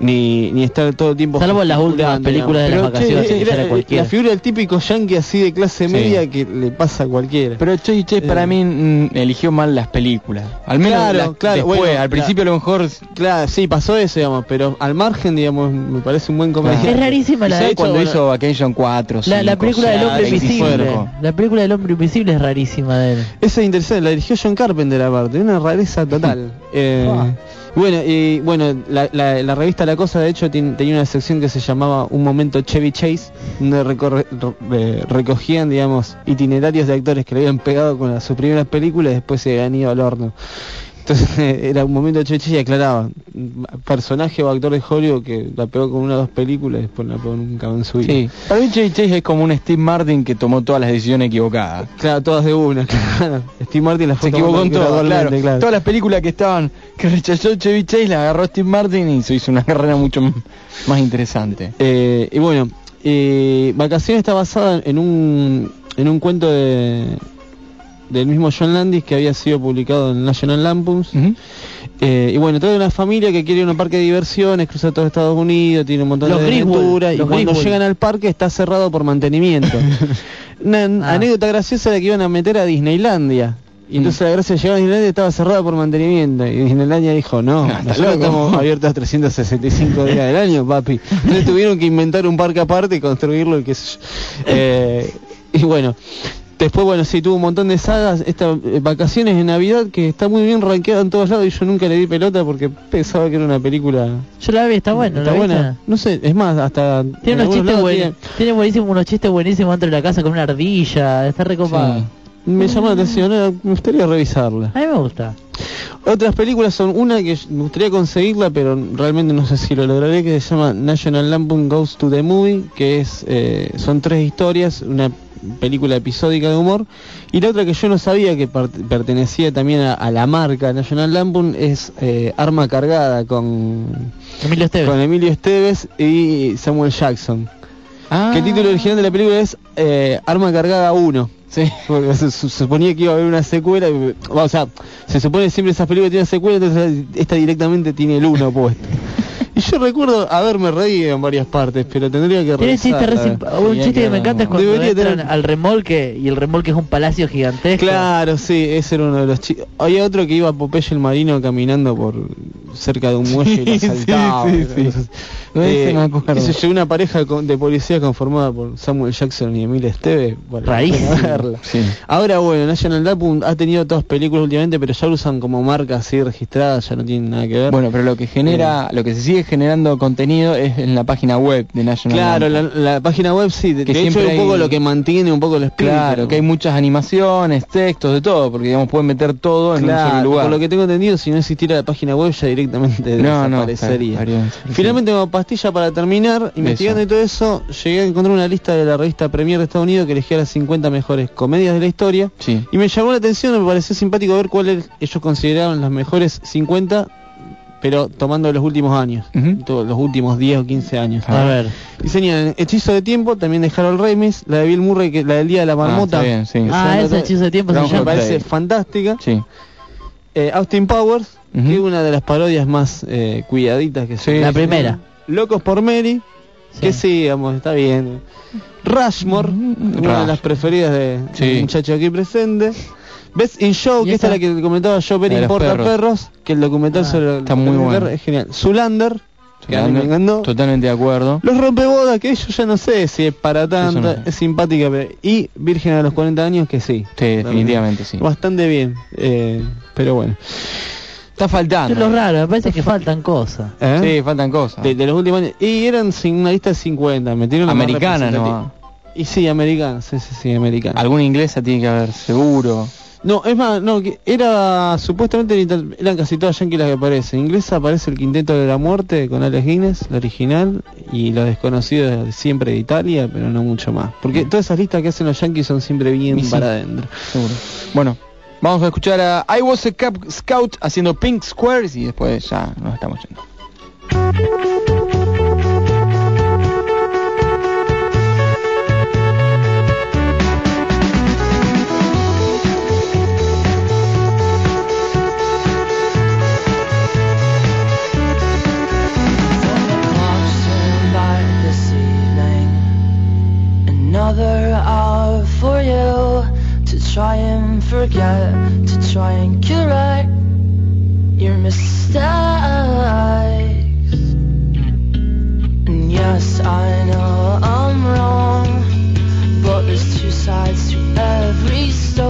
ni, ni estar todo el tiempo... Salvo en las últimas películas de las vacaciones, era cualquiera. la figura del típico yankee así de clase Sí. media que le pasa a cualquiera. Pero Chevy Chase para Eh. mí mm, eligió mal las películas. Al menos Claro, claro, después, bueno, al principio a lo mejor... Claro, sí, pasó eso, digamos, pero al margen, digamos, me parece un buen comediante. Es rarísima la ¿Sabes de cuando bueno, hizo Vacation 4, La, la 5, película del 6, hombre 25? invisible. La película del hombre invisible es rarísima de él. Esa es interesante, la dirigió John Carpenter aparte, una rareza total. Eh, Ah. Bueno, y bueno, la, la- la revista La Cosa de hecho tenía una sección que se llamaba Un Momento Chevy Chase, donde recorre- re- eh, recogían, digamos, itinerarios de actores que le habían pegado con las, sus primeras películas y después se habían ido al horno. Entonces era un momento Chevy Chase y aclaraba, personaje o actor de Hollywood que la pegó con una o dos películas y después no la pegó nunca en su vida. Sí. Para mí Chevy Chase es como un Steve Martin que tomó todas las decisiones equivocadas. Claro, todas de una, claro. Steve Martin la Se fue equivocó en todo, claro. claro. Todas las películas que estaban, que rechazó Chevy Chase, la agarró Steve Martin y se hizo una carrera mucho más interesante. Eh, y bueno, eh, Vacaciones está basada en un, en un cuento de, del mismo John Landis que había sido publicado en National Lampoons. Eh, y bueno, trae una familia que quiere ir a un parque de diversiones, cruza todo Estados Unidos, tiene un montón Los de aventuras y cuando Griswold. llegan al parque está cerrado por mantenimiento. una Ah. anécdota graciosa era que iban a meter a Disneylandia. Y entonces la gracia de llegar a Disneylandia estaba cerrada por mantenimiento. Y Disneylandia dijo, no, Ah, nosotros estamos abiertos 365 días del año, papi. Entonces tuvieron que inventar un parque aparte y construirlo y qué sé yo. Eh, y bueno, después, bueno, sí, tuvo un montón de sagas. Estas vacaciones de Navidad que está muy bien rankeada en todos lados y yo nunca le di pelota porque pensaba que era una película... Yo la vi, está buena. está ¿la buena. No sé, es más, hasta... Tiene en unos chistes buenos. Tiene buenísimos unos chistes buenísimos dentro de la casa con una ardilla. Está recopado. tiene- Me llamó la atención, me gustaría revisarla. A mí me gusta. Otras películas son una que me gustaría conseguirla, pero realmente no sé si lo lograré, que se llama National Lampoon Goes to the Movie, que es eh, son tres historias, una película episódica de humor, y la otra que yo no sabía que pertenecía también a, a la marca National Lampoon es eh, Arma Cargada con Emilio Esteves. con Emilio Esteves y Samuel Jackson. Ah. Que el título original de la película es eh, Arma Cargada 1. Sí. Porque se, se suponía que iba a haber una secuela, y- o sea, se supone que siempre esas películas tienen secuela, entonces esta directamente tiene el 1 puesto. Y yo recuerdo haberme reído en varias partes, pero tendría que Tiene chiste re revisarla. simpa- Un chiste que me encanta es cuando Debería entran tener- al remolque y el remolque es un palacio gigantesco. Claro, sí, ese era uno de los chicos. Había otro que iba Popeye el marino caminando por cerca de un muelle y lo Sí, saltaba. sí, sí. No, ese me acuerdo. y se llegó una pareja con- de policía conformada por Samuel Jackson y Emil Esteve. La Raíz. Sí. Ahora bueno, National Lampoon ha tenido todas películas últimamente, pero ya lo usan como marca así registrada, ya no tienen nada que ver. Bueno, pero lo que genera, lo que se sigue generando contenido es en la página web de National claro, la, página web sí, de, Que de hecho siempre es un poco hay- lo que mantiene un poco el espíritu. Claro, que hay muchas animaciones, textos, de todo, porque digamos pueden meter todo en un Claro, solo lugar. por lo que tengo entendido, si no existiera la página web ya directamente No, no, desaparecería. desaparecer. Finalmente como pastilla para terminar, investigando y todo eso, llegué a encontrar una lista de la revista Premier de Estados Unidos que elegía las 50 mejores comedias de la historia. Sí. Y me llamó la atención, me pareció simpático ver cuáles ellos consideraban las mejores 50, pero tomando los últimos años, todos los últimos 10 o 15 años. A ver. Diseñan Hechizo de Tiempo, también de Harold Ramis, la de Bill Murray, que la del Día de la Marmota. está bien, sí. Ah, ese hechizo de tiempo se Groundhog me llama. parece fantástica. Sí. Eh, Austin Powers, Ujú. que es una de las parodias más eh, cuidaditas que se Sí, La primera. Locos por Mary, Sí. que sí, digamos, está bien. Rushmore, una de las preferidas de Sí. del muchacho aquí presente. Best in Show, ¿Y que esta es la que comentaba yo, los Importa perros. perros. que el documental Ah, sobre está el muy bueno. es genial. Zulander. Totalmente de acuerdo. Los rompebodas, que yo ya no sé si es para tanto, no sé. es simpática, pero... y Virgen a los 40 años, que sí. Sí, definitivamente sí. Bastante bien, eh, pero bueno. Está faltando. Es lo raro, me parece que faltan cosas. ¿Eh? Sí, faltan cosas. de, de los últimos años. Y eran sin una lista de 50, metieron Americana. ¿no? Y sí, americana, sí, sí, sí, americana. Alguna inglesa tiene que haber, seguro. No, es más, no, que era supuestamente eran casi todas yankees las que aparecen. En inglesa aparece el Quinteto de la Muerte con Alex Guinness, la original, y los desconocidos de siempre de Italia, pero no mucho más. Porque todas esas listas que hacen los yankees son siempre bien sí. para adentro. Seguro. Bueno, vamos a escuchar a I Was a Cub Scout haciendo Pink Squares y después ya nos estamos yendo. Another hour for you to try and forget, to try and correct your mistakes. And yes, I know I'm wrong, but there's two sides to every story.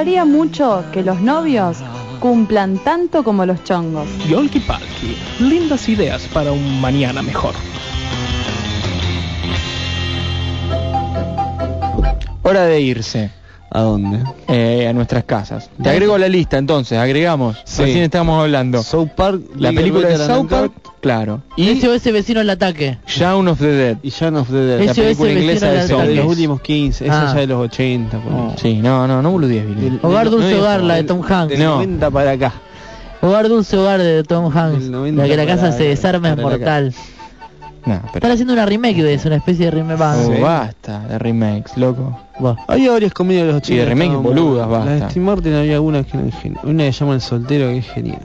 Me gustaría mucho que los novios cumplan tanto como los chongos. Yolki Palki, lindas ideas para un mañana mejor. Hora de irse. ¿A dónde? Eh, a nuestras casas. Te agrego a la lista entonces, agregamos. Sí. Recién estamos hablando. South Park, La película de South Park, claro. Y SOS vecino al ataque. Shaun of the Dead. Y Shaun of the Dead. La Ese- película inglesa vecino de de zombies. los últimos 15, esa Ah. ya de los 80. por ahí. Sí, no, no, no boludíes, Billy. Hogar Del- Dulce no, Hogar, la de Tom Hanks. No. 90 para acá. Hogar Dulce Hogar de Tom Hanks. Del 90 La que la casa para- se desarma es mortal. No, pero... Están haciendo una remake de eso, una especie de remake. Oh, Sí. basta de remakes, loco. va. Había varias comedias de los 80. Y de remakes estaban boludas, buenas. La de basta. Steve Martin había algunas que eran geniales. Una que se llama El Soltero que es genial.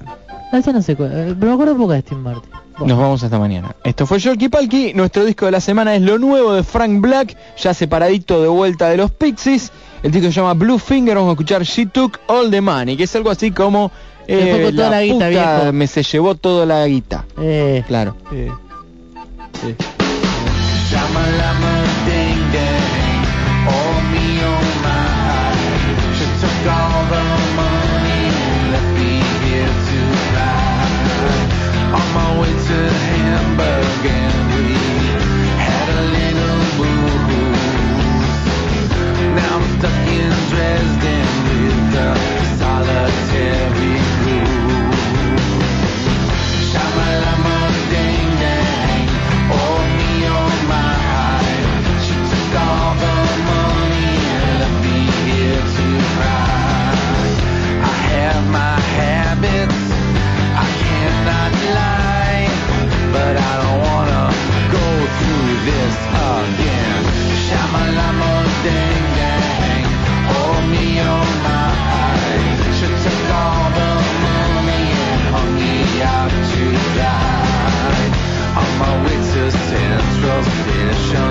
No, esa no sé cuál, eh, pero me acuerdo poco de Steve Martin. Nos vamos hasta mañana. Esto fue Yorkie Palki. Nuestro disco de la semana es lo nuevo de Frank Black, ya separadito de vuelta de los Pixies. El disco se llama Blue Finger. Vamos a escuchar She Took All the Money, que es algo así como. eh, Se fue con toda la guita, puta viejo. Me se llevó toda la guita. Eh, Claro. Eh, sí. Oh me oh my. She took all the On my way to Hamburg and we had a little boo. Now I'm stuck in Dresden with solitary dang, oh me my. She took all the money and here to cry. I have my habits, but I don't wanna go through this again. Shamalama ding dang, oh me oh my. She took all the money and hung me out to dry. On my way to Central Station,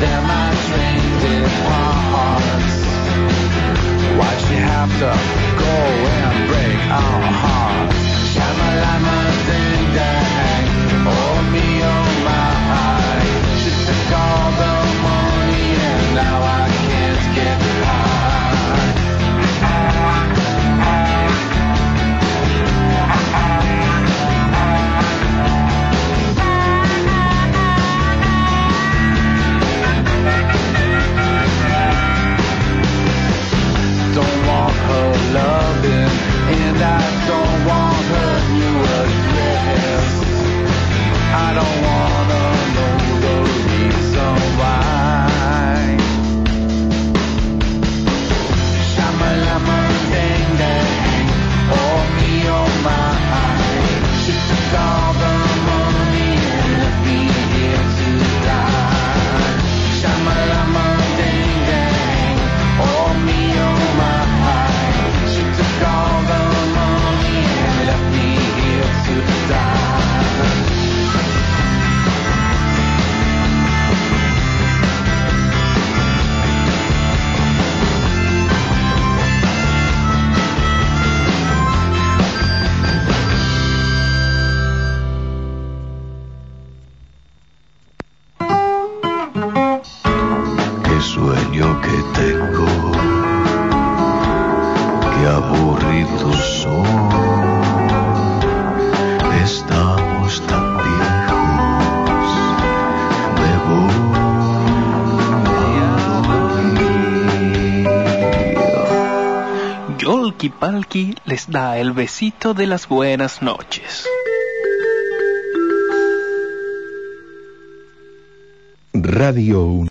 there my train departs. Why'd she have to go and break our hearts? Shamalama ding Les da el besito de las buenas noches. Radio